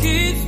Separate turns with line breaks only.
kids